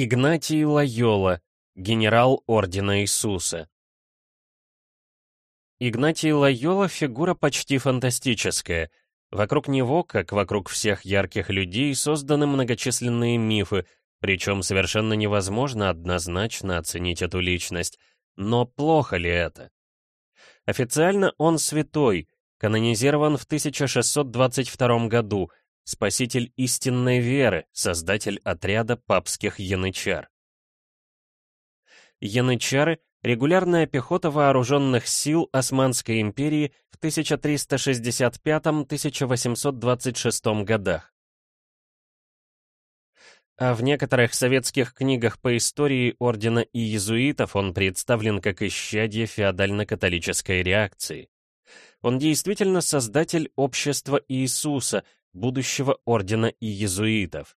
Игнатий Лайола, генерал Ордена Иисуса. Игнатий Лайола — фигура почти фантастическая. Вокруг него, как вокруг всех ярких людей, созданы многочисленные мифы, причем совершенно невозможно однозначно оценить эту личность. Но плохо ли это? Официально он святой, канонизирован в 1622 году, спаситель истинной веры, создатель отряда папских янычар. Янычары — регулярная пехота вооруженных сил Османской империи в 1365-1826 годах. А в некоторых советских книгах по истории ордена и иезуитов он представлен как исчадье феодально-католической реакции. Он действительно создатель общества Иисуса, будущего ордена иезуитов.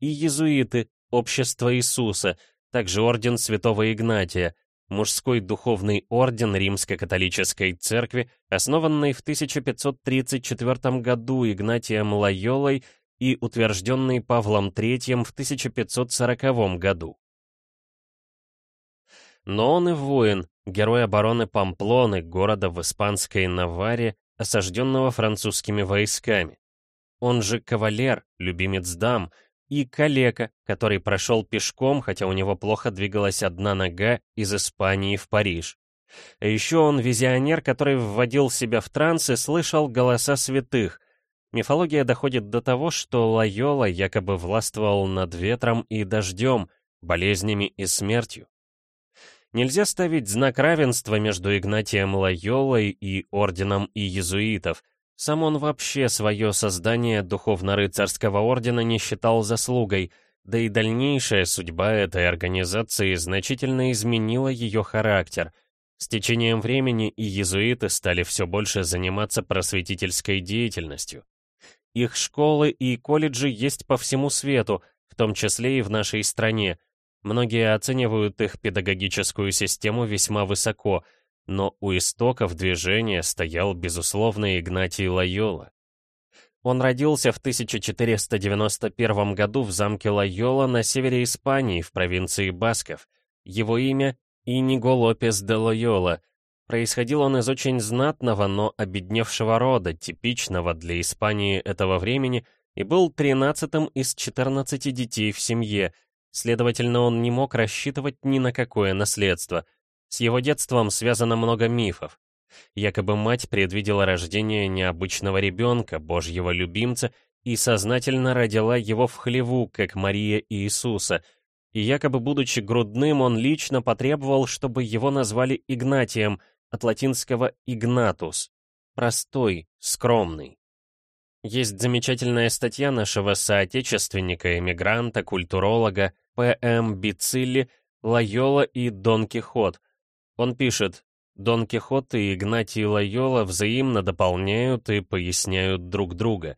Иезуиты, общество Иисуса, также орден святого Игнатия, мужской духовный орден Римско-католической церкви, основанный в 1534 году Игнатием Лайолой и утвержденный Павлом III в 1540 году. Но он и воин, герой обороны Памплоны, города в испанской Наваре, осажденного французскими войсками. Он же кавалер, любимец дам, и калека, который прошел пешком, хотя у него плохо двигалась одна нога, из Испании в Париж. А еще он визионер, который вводил себя в транс и слышал голоса святых. Мифология доходит до того, что Лайола якобы властвовал над ветром и дождем, болезнями и смертью. Нельзя ставить знак равенства между Игнатием Лайолой и орденом иезуитов. Сам он вообще свое создание духовно-рыцарского ордена не считал заслугой, да и дальнейшая судьба этой организации значительно изменила ее характер. С течением времени иезуиты стали все больше заниматься просветительской деятельностью. Их школы и колледжи есть по всему свету, в том числе и в нашей стране, Многие оценивают их педагогическую систему весьма высоко, но у истоков движения стоял, безусловно, Игнатий Лайола. Он родился в 1491 году в замке Лайола на севере Испании, в провинции Басков. Его имя — Иниго Лопес де Лойола. Происходил он из очень знатного, но обедневшего рода, типичного для Испании этого времени, и был тринадцатым из 14 детей в семье — Следовательно, он не мог рассчитывать ни на какое наследство. С его детством связано много мифов. Якобы мать предвидела рождение необычного ребенка, божьего любимца, и сознательно родила его в хлеву, как Мария Иисуса. И якобы, будучи грудным, он лично потребовал, чтобы его назвали Игнатием, от латинского «игнатус» — простой, скромный. Есть замечательная статья нашего соотечественника, эмигранта, культуролога П.М. Бицилли, Лойола и Дон Кихот. Он пишет, Дон Кихот и Игнатий Лойола взаимно дополняют и поясняют друг друга.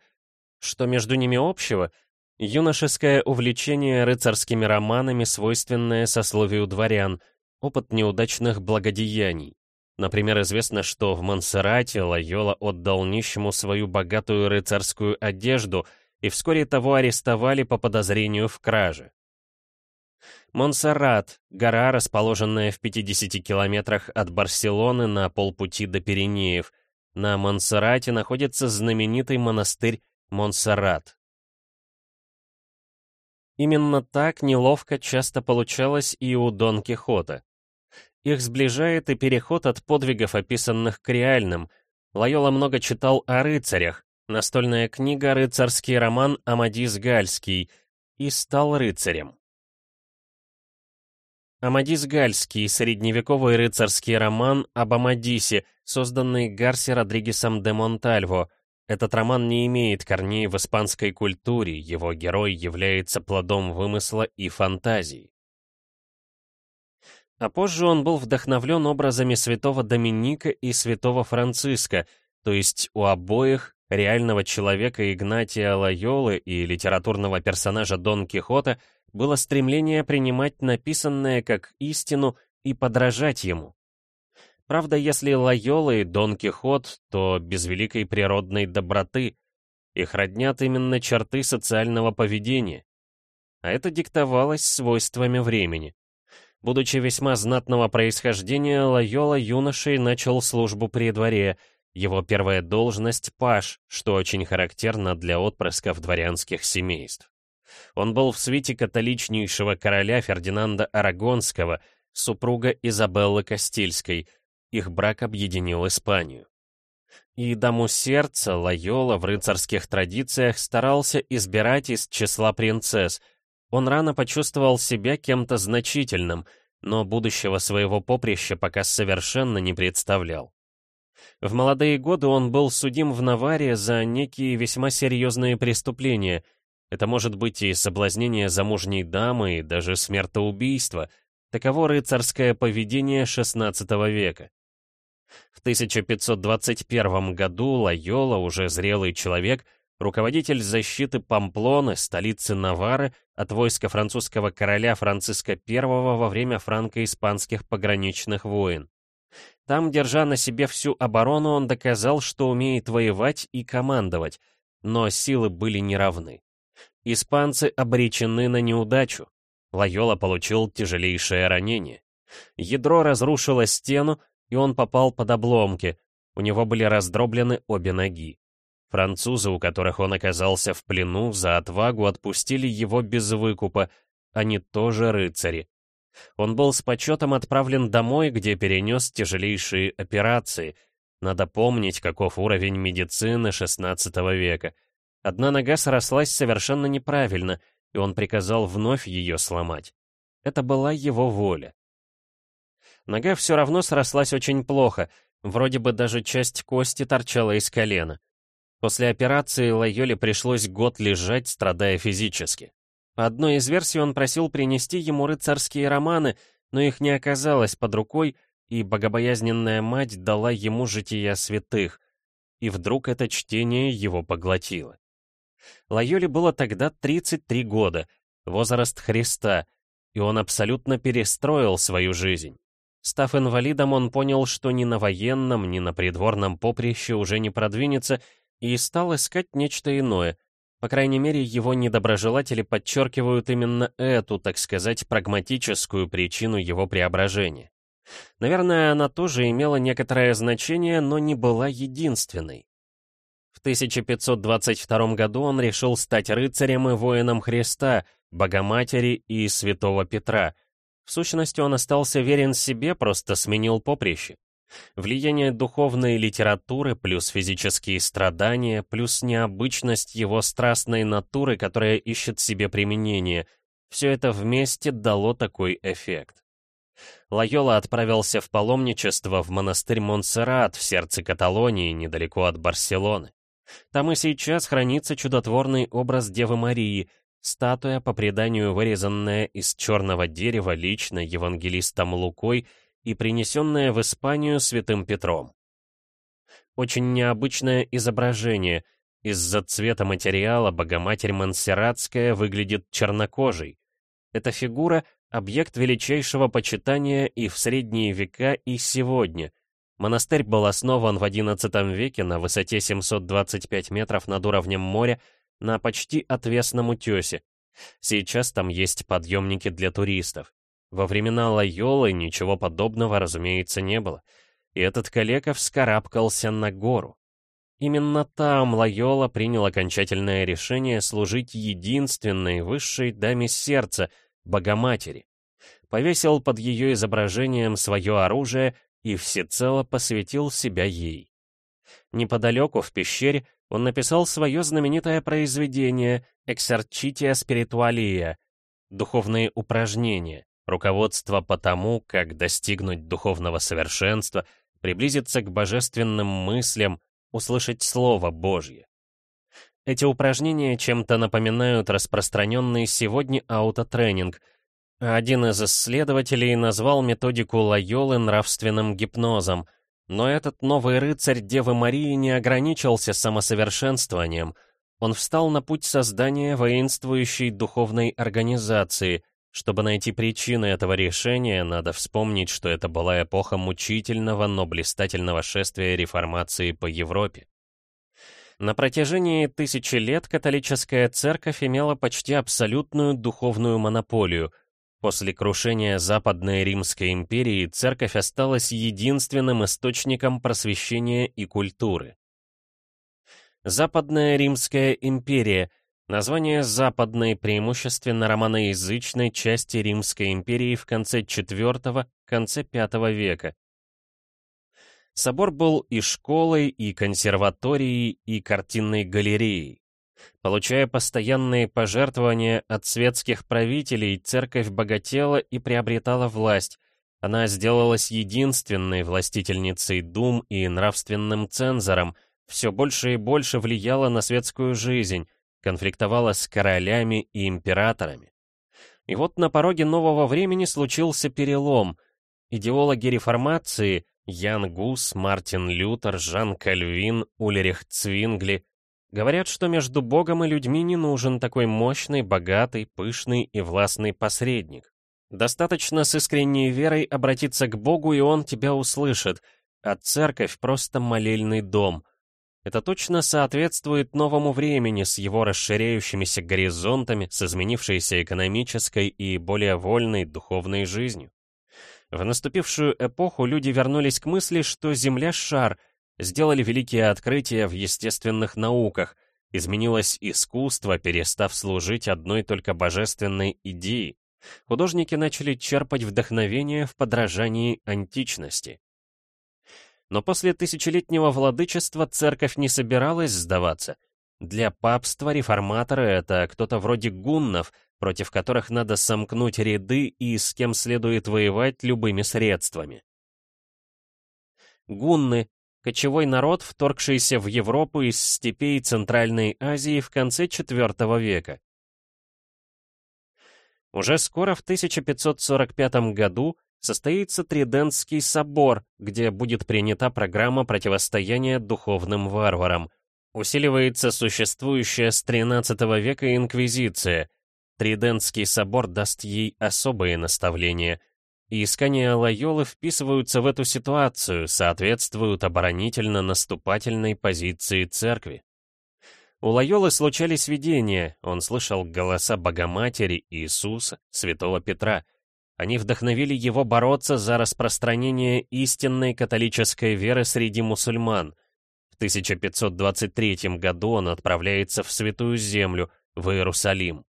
Что между ними общего? Юношеское увлечение рыцарскими романами, свойственное сословию дворян, опыт неудачных благодеяний. Например, известно, что в Монсеррате Лайола отдал нищему свою богатую рыцарскую одежду, и вскоре того арестовали по подозрению в краже. Монсеррат — гора, расположенная в 50 километрах от Барселоны на полпути до Пиренеев. На Монсеррате находится знаменитый монастырь Монсеррат. Именно так неловко часто получалось и у Дон Кихота. Их сближает и переход от подвигов, описанных к реальным. Лайола много читал о рыцарях. Настольная книга «Рыцарский роман» Амадис Гальский и стал рыцарем. Амадис Гальский — средневековый рыцарский роман об Амадисе, созданный Гарси Родригесом де Монтальво. Этот роман не имеет корней в испанской культуре, его герой является плодом вымысла и фантазии. А позже он был вдохновлен образами святого Доминика и святого Франциска, то есть у обоих реального человека Игнатия Лайолы и литературного персонажа Дон Кихота было стремление принимать написанное как истину и подражать ему. Правда, если Лайола и Дон Кихот, то без великой природной доброты. Их роднят именно черты социального поведения. а это диктовалось свойствами времени. Будучи весьма знатного происхождения, Лайола юношей начал службу при дворе. Его первая должность — паш, что очень характерно для отпрысков дворянских семейств. Он был в свите католичнейшего короля Фердинанда Арагонского, супруга Изабеллы Кастильской. Их брак объединил Испанию. И даму сердца Лайола в рыцарских традициях старался избирать из числа принцесс — он рано почувствовал себя кем-то значительным, но будущего своего поприща пока совершенно не представлял. В молодые годы он был судим в Наваре за некие весьма серьезные преступления. Это может быть и соблазнение замужней дамы, и даже смертоубийство. Таково рыцарское поведение XVI века. В 1521 году Лайола, уже зрелый человек, руководитель защиты Памплоны, столицы Навары, от войска французского короля Франциска I во время франко-испанских пограничных войн. Там, держа на себе всю оборону, он доказал, что умеет воевать и командовать, но силы были неравны. Испанцы обречены на неудачу. Лайола получил тяжелейшее ранение. Ядро разрушило стену, и он попал под обломки, у него были раздроблены обе ноги. Французы, у которых он оказался в плену, за отвагу отпустили его без выкупа, они тоже рыцари. Он был с почетом отправлен домой, где перенес тяжелейшие операции. Надо помнить, каков уровень медицины XVI века. Одна нога срослась совершенно неправильно, и он приказал вновь ее сломать. Это была его воля. Нога все равно срослась очень плохо, вроде бы даже часть кости торчала из колена. После операции Лайоле пришлось год лежать, страдая физически. По одной из версий он просил принести ему рыцарские романы, но их не оказалось под рукой, и богобоязненная мать дала ему жития святых. И вдруг это чтение его поглотило. Лайоле было тогда 33 года, возраст Христа, и он абсолютно перестроил свою жизнь. Став инвалидом, он понял, что ни на военном, ни на придворном поприще уже не продвинется, и стал искать нечто иное. По крайней мере, его недоброжелатели подчеркивают именно эту, так сказать, прагматическую причину его преображения. Наверное, она тоже имела некоторое значение, но не была единственной. В 1522 году он решил стать рыцарем и воином Христа, Богоматери и Святого Петра. В сущности, он остался верен себе, просто сменил поприще. Влияние духовной литературы плюс физические страдания, плюс необычность его страстной натуры, которая ищет себе применение, все это вместе дало такой эффект. Лайола отправился в паломничество в монастырь Монсеррат в сердце Каталонии, недалеко от Барселоны. Там и сейчас хранится чудотворный образ Девы Марии, статуя, по преданию вырезанная из черного дерева лично евангелистом Лукой и принесенное в Испанию святым Петром. Очень необычное изображение. Из-за цвета материала Богоматерь Монсерратская выглядит чернокожей. Эта фигура — объект величайшего почитания и в средние века, и сегодня. Монастырь был основан в XI веке на высоте 725 метров над уровнем моря на почти отвесном утесе. Сейчас там есть подъемники для туристов. Во времена Лайолы ничего подобного, разумеется, не было. И этот калека вскарабкался на гору. Именно там Лайола принял окончательное решение служить единственной высшей даме сердца, Богоматери. Повесил под ее изображением свое оружие и всецело посвятил себя ей. Неподалеку, в пещере, он написал свое знаменитое произведение «Эксарчития спиритуалия» — «Духовные упражнения», руководство по тому, как достигнуть духовного совершенства, приблизиться к божественным мыслям, услышать Слово Божье. Эти упражнения чем-то напоминают распространенный сегодня аутотренинг. Один из исследователей назвал методику Лайолы нравственным гипнозом, но этот новый рыцарь Девы Марии не ограничился самосовершенствованием. Он встал на путь создания воинствующей духовной организации, чтобы найти причины этого решения, надо вспомнить, что это была эпоха мучительного, но блистательного шествия реформации по Европе. На протяжении тысячи лет католическая церковь имела почти абсолютную духовную монополию. После крушения Западной Римской империи церковь осталась единственным источником просвещения и культуры. Западная Римская империя — название западной, преимущественно романоязычной части Римской империи в конце IV — конце V века, Собор был и школой, и консерваторией, и картинной галереей. Получая постоянные пожертвования от светских правителей, церковь богатела и приобретала власть. Она сделалась единственной властительницей дум и нравственным цензором, все больше и больше влияла на светскую жизнь, конфликтовала с королями и императорами. И вот на пороге нового времени случился перелом. Идеологи реформации, Ян Гус, Мартин Лютер, Жан Кальвин, Ульрих Цвингли говорят, что между Богом и людьми не нужен такой мощный, богатый, пышный и властный посредник. Достаточно с искренней верой обратиться к Богу, и Он тебя услышит, а церковь — просто молельный дом. Это точно соответствует новому времени с его расширяющимися горизонтами, с изменившейся экономической и более вольной духовной жизнью. В наступившую эпоху люди вернулись к мысли, что Земля — шар, сделали великие открытия в естественных науках, изменилось искусство, перестав служить одной только божественной идее. Художники начали черпать вдохновение в подражании античности. Но после тысячелетнего владычества церковь не собиралась сдаваться. Для папства реформаторы — это кто-то вроде гуннов, против которых надо сомкнуть ряды и с кем следует воевать любыми средствами. Гунны — кочевой народ, вторгшийся в Европу из степей Центральной Азии в конце IV века. Уже скоро, в 1545 году, состоится Тридентский собор, где будет принята программа противостояния духовным варварам. Усиливается существующая с XIII века инквизиция — Тридентский собор даст ей особые наставления, и искания Лайолы вписываются в эту ситуацию, соответствуют оборонительно-наступательной позиции церкви. У Лайолы случались видения, он слышал голоса Богоматери, Иисуса, Святого Петра. Они вдохновили его бороться за распространение истинной католической веры среди мусульман. В 1523 году он отправляется в Святую Землю, в Иерусалим.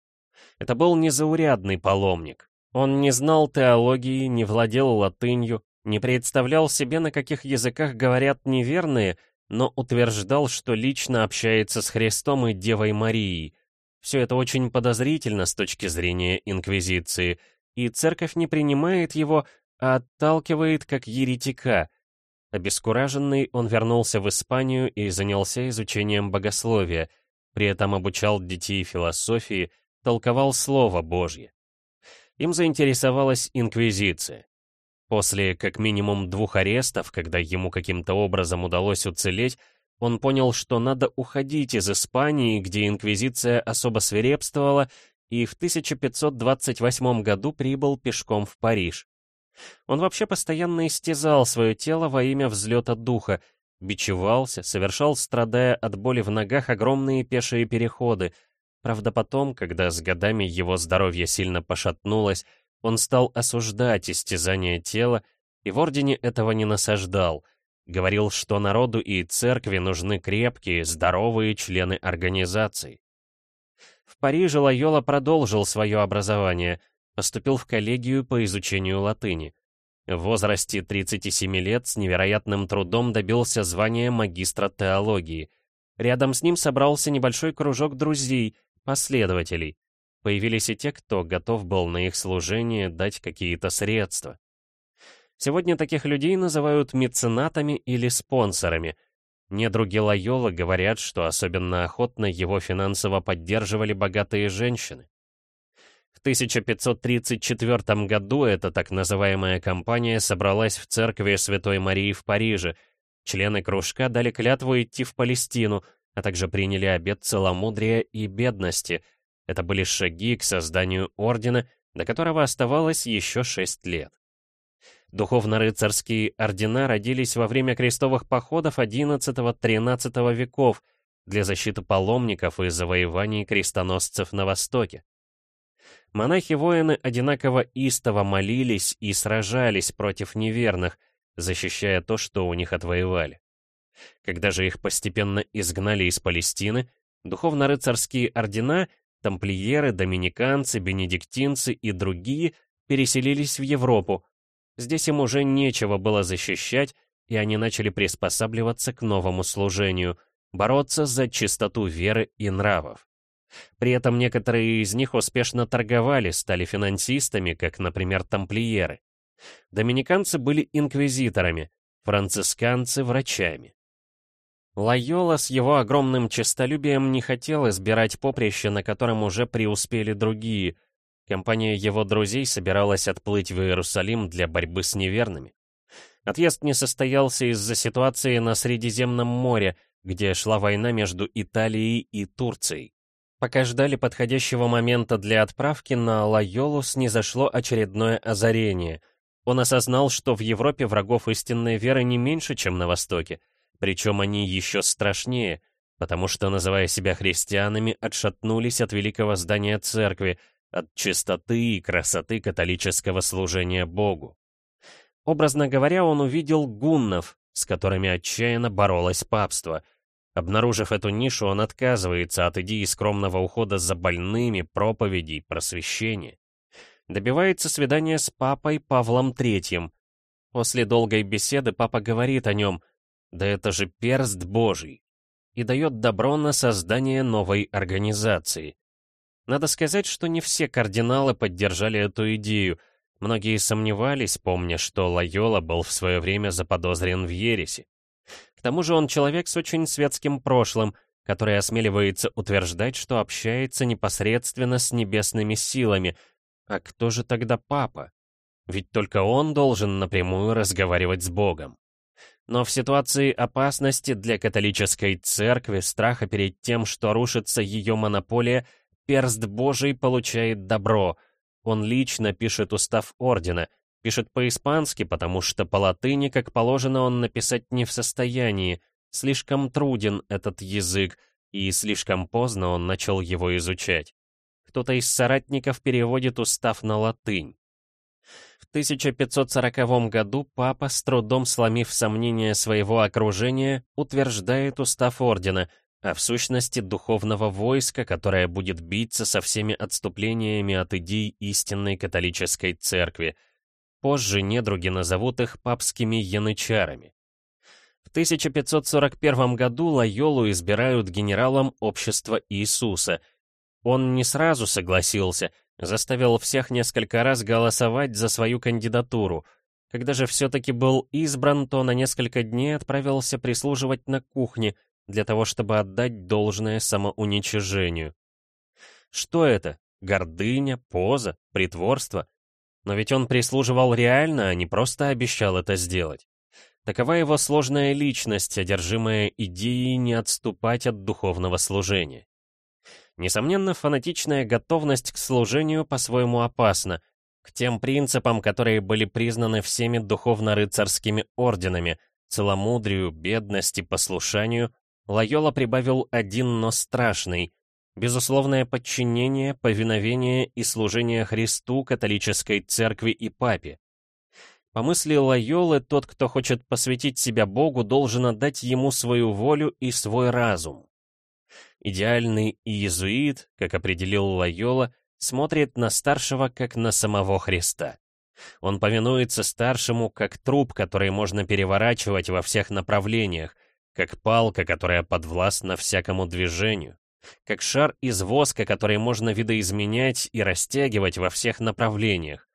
Это был незаурядный паломник. Он не знал теологии, не владел латынью, не представлял себе, на каких языках говорят неверные, но утверждал, что лично общается с Христом и Девой Марией. Все это очень подозрительно с точки зрения Инквизиции, и церковь не принимает его, а отталкивает как еретика. Обескураженный, он вернулся в Испанию и занялся изучением богословия, при этом обучал детей философии, толковал Слово Божье. Им заинтересовалась Инквизиция. После как минимум двух арестов, когда ему каким-то образом удалось уцелеть, он понял, что надо уходить из Испании, где Инквизиция особо свирепствовала, и в 1528 году прибыл пешком в Париж. Он вообще постоянно истязал свое тело во имя взлета духа, бичевался, совершал, страдая от боли в ногах, огромные пешие переходы — Правда, потом, когда с годами его здоровье сильно пошатнулось, он стал осуждать истязание тела и в ордене этого не насаждал. Говорил, что народу и церкви нужны крепкие, здоровые члены организаций. В Париже Лайола продолжил свое образование, поступил в коллегию по изучению латыни. В возрасте 37 лет с невероятным трудом добился звания магистра теологии. Рядом с ним собрался небольшой кружок друзей, последователей. Появились и те, кто готов был на их служение дать какие-то средства. Сегодня таких людей называют меценатами или спонсорами. Недруги Лайола говорят, что особенно охотно его финансово поддерживали богатые женщины. В 1534 году эта так называемая компания собралась в церкви Святой Марии в Париже. Члены кружка дали клятву идти в Палестину — а также приняли обет целомудрия и бедности. Это были шаги к созданию ордена, до которого оставалось еще шесть лет. Духовно-рыцарские ордена родились во время крестовых походов XI-XIII веков, для защиты паломников и завоеваний крестоносцев на Востоке. Монахи-воины одинаково истово молились и сражались против неверных, защищая то, что у них отвоевали. Когда же их постепенно изгнали из Палестины, духовно-рыцарские ордена, тамплиеры, доминиканцы, бенедиктинцы и другие переселились в Европу. Здесь им уже нечего было защищать, и они начали приспосабливаться к новому служению, бороться за чистоту веры и нравов. При этом некоторые из них успешно торговали, стали финансистами, как, например, тамплиеры. Доминиканцы были инквизиторами, францисканцы — врачами. Лайола с его огромным честолюбием не хотел избирать поприще, на котором уже преуспели другие. Компания его друзей собиралась отплыть в Иерусалим для борьбы с неверными. Отъезд не состоялся из-за ситуации на Средиземном море, где шла война между Италией и Турцией. Пока ждали подходящего момента для отправки, на Лайолу снизошло очередное озарение. Он осознал, что в Европе врагов истинной веры не меньше, чем на Востоке. Причем они еще страшнее, потому что, называя себя христианами, отшатнулись от великого здания церкви, от чистоты и красоты католического служения Богу. Образно говоря, он увидел гуннов, с которыми отчаянно боролось папство — Обнаружив эту нишу, он отказывается от идеи скромного ухода за больными, проповедей, просвещения. Добивается свидания с папой Павлом III. После долгой беседы папа говорит о нем «Да это же перст Божий!» и дает добро на создание новой организации. Надо сказать, что не все кардиналы поддержали эту идею. Многие сомневались, помня, что Лайола был в свое время заподозрен в ереси. К тому же он человек с очень светским прошлым, который осмеливается утверждать, что общается непосредственно с небесными силами. А кто же тогда папа? Ведь только он должен напрямую разговаривать с Богом. Но в ситуации опасности для католической церкви, страха перед тем, что рушится ее монополия, перст Божий получает добро. Он лично пишет устав ордена — Пишет по-испански, потому что по латыни, как положено, он написать не в состоянии. Слишком труден этот язык, и слишком поздно он начал его изучать. Кто-то из соратников переводит устав на латынь. В 1540 году папа, с трудом сломив сомнения своего окружения, утверждает устав ордена, а в сущности духовного войска, которое будет биться со всеми отступлениями от идей истинной католической церкви — Позже недруги назовут их папскими янычарами. В 1541 году Лайолу избирают генералом общества Иисуса. Он не сразу согласился, заставил всех несколько раз голосовать за свою кандидатуру. Когда же все-таки был избран, то на несколько дней отправился прислуживать на кухне, для того, чтобы отдать должное самоуничижению. Что это? Гордыня, поза, притворство? Но ведь он прислуживал реально, а не просто обещал это сделать. Такова его сложная личность, одержимая идеей не отступать от духовного служения. Несомненно, фанатичная готовность к служению по-своему опасна, к тем принципам, которые были признаны всеми духовно-рыцарскими орденами, целомудрию, бедности, послушанию, Лайола прибавил один, но страшный безусловное подчинение, повиновение и служение Христу, католической церкви и папе. По мысли Лайолы, тот, кто хочет посвятить себя Богу, должен отдать ему свою волю и свой разум. Идеальный иезуит, как определил Лайола, смотрит на старшего как на самого Христа. Он повинуется старшему как труп, который можно переворачивать во всех направлениях, как палка, которая подвластна всякому движению как шар из воска, который можно видоизменять и растягивать во всех направлениях.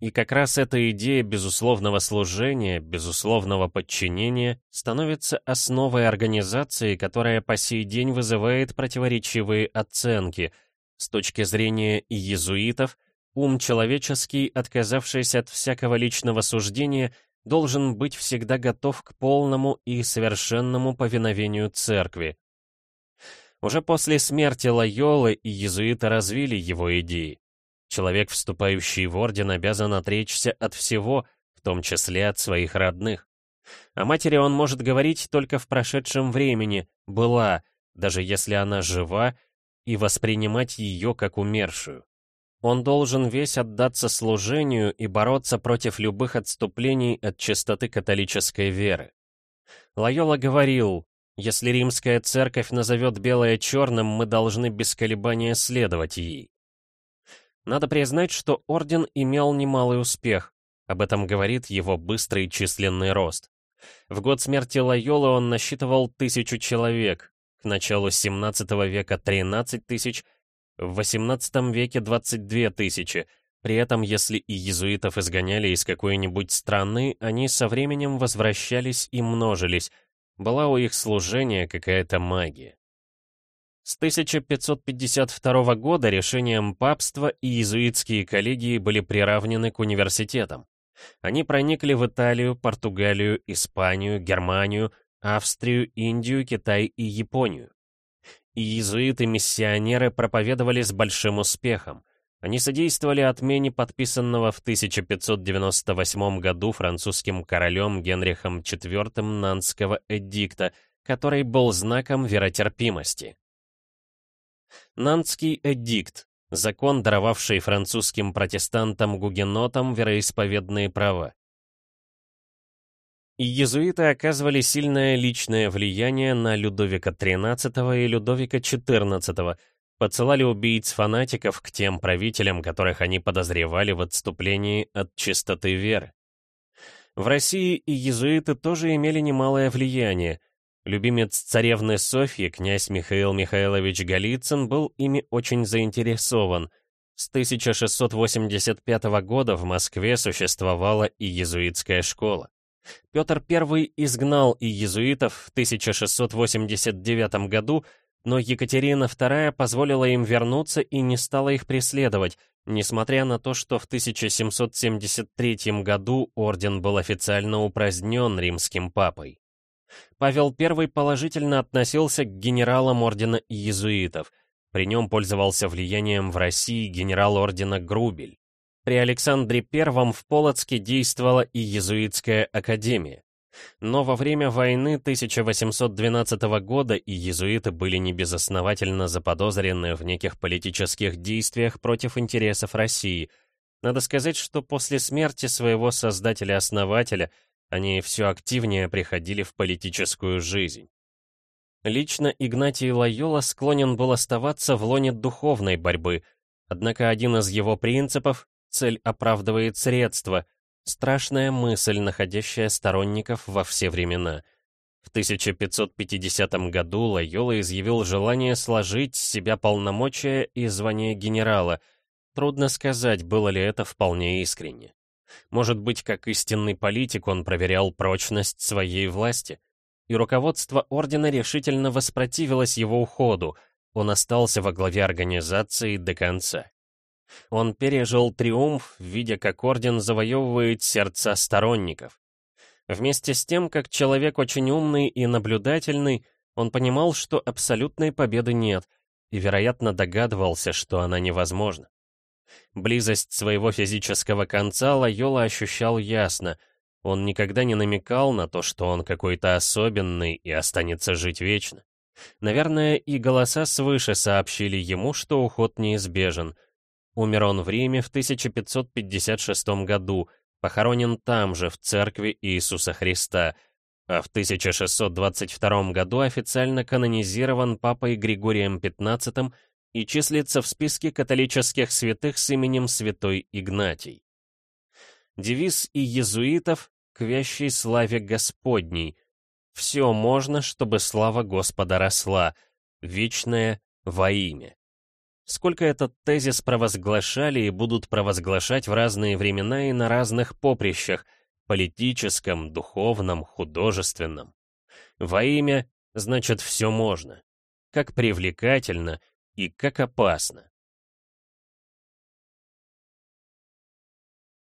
И как раз эта идея безусловного служения, безусловного подчинения становится основой организации, которая по сей день вызывает противоречивые оценки. С точки зрения иезуитов, ум человеческий, отказавшийся от всякого личного суждения, должен быть всегда готов к полному и совершенному повиновению церкви. Уже после смерти Лайолы и иезуиты развили его идеи. Человек, вступающий в орден, обязан отречься от всего, в том числе от своих родных. О матери он может говорить только в прошедшем времени, была, даже если она жива, и воспринимать ее как умершую. Он должен весь отдаться служению и бороться против любых отступлений от чистоты католической веры. Лайола говорил, если римская церковь назовет белое черным, мы должны без колебания следовать ей. Надо признать, что орден имел немалый успех, об этом говорит его быстрый численный рост. В год смерти Лайолы он насчитывал тысячу человек, к началу 17 века 13 тысяч, в 18 веке 22 тысячи. При этом, если и езуитов изгоняли из какой-нибудь страны, они со временем возвращались и множились. Была у их служения какая-то магия. С 1552 года решением папства и иезуитские коллегии были приравнены к университетам. Они проникли в Италию, Португалию, Испанию, Германию, Австрию, Индию, Китай и Японию. Иезуиты-миссионеры проповедовали с большим успехом. Они содействовали отмене подписанного в 1598 году французским королем Генрихом IV Нанского эдикта, который был знаком веротерпимости. Нанский эдикт — закон, даровавший французским протестантам-гугенотам вероисповедные права иезуиты оказывали сильное личное влияние на Людовика XIII и Людовика XIV, подсылали убийц-фанатиков к тем правителям, которых они подозревали в отступлении от чистоты веры. В России иезуиты тоже имели немалое влияние. Любимец царевны Софьи, князь Михаил Михайлович Голицын, был ими очень заинтересован. С 1685 года в Москве существовала и иезуитская школа. Петр I изгнал иезуитов в 1689 году, но Екатерина II позволила им вернуться и не стала их преследовать, несмотря на то, что в 1773 году орден был официально упразднен римским папой. Павел I положительно относился к генералам ордена иезуитов. При нем пользовался влиянием в России генерал ордена Грубель. При Александре I в Полоцке действовала и Езуитская академия. Но во время войны 1812 года и езуиты были небезосновательно заподозрены в неких политических действиях против интересов России. Надо сказать, что после смерти своего создателя-основателя они все активнее приходили в политическую жизнь. Лично Игнатий Лайола склонен был оставаться в лоне духовной борьбы, однако один из его принципов Цель оправдывает средства. Страшная мысль, находящая сторонников во все времена. В 1550 году Лайола изъявил желание сложить с себя полномочия и звание генерала. Трудно сказать, было ли это вполне искренне. Может быть, как истинный политик он проверял прочность своей власти. И руководство ордена решительно воспротивилось его уходу. Он остался во главе организации до конца. Он пережил триумф, видя, как Орден завоевывает сердца сторонников. Вместе с тем, как человек очень умный и наблюдательный, он понимал, что абсолютной победы нет, и, вероятно, догадывался, что она невозможна. Близость своего физического конца Лайола ощущал ясно. Он никогда не намекал на то, что он какой-то особенный и останется жить вечно. Наверное, и голоса свыше сообщили ему, что уход неизбежен — Умер он в Риме в 1556 году, похоронен там же, в церкви Иисуса Христа, а в 1622 году официально канонизирован папой Григорием XV и числится в списке католических святых с именем Святой Игнатий. Девиз и езуитов к вящей славе Господней. Все можно, чтобы слава Господа росла, вечное во имя. Сколько этот тезис провозглашали и будут провозглашать в разные времена и на разных поприщах, политическом, духовном, художественном. Во имя, значит, все можно. Как привлекательно и как опасно.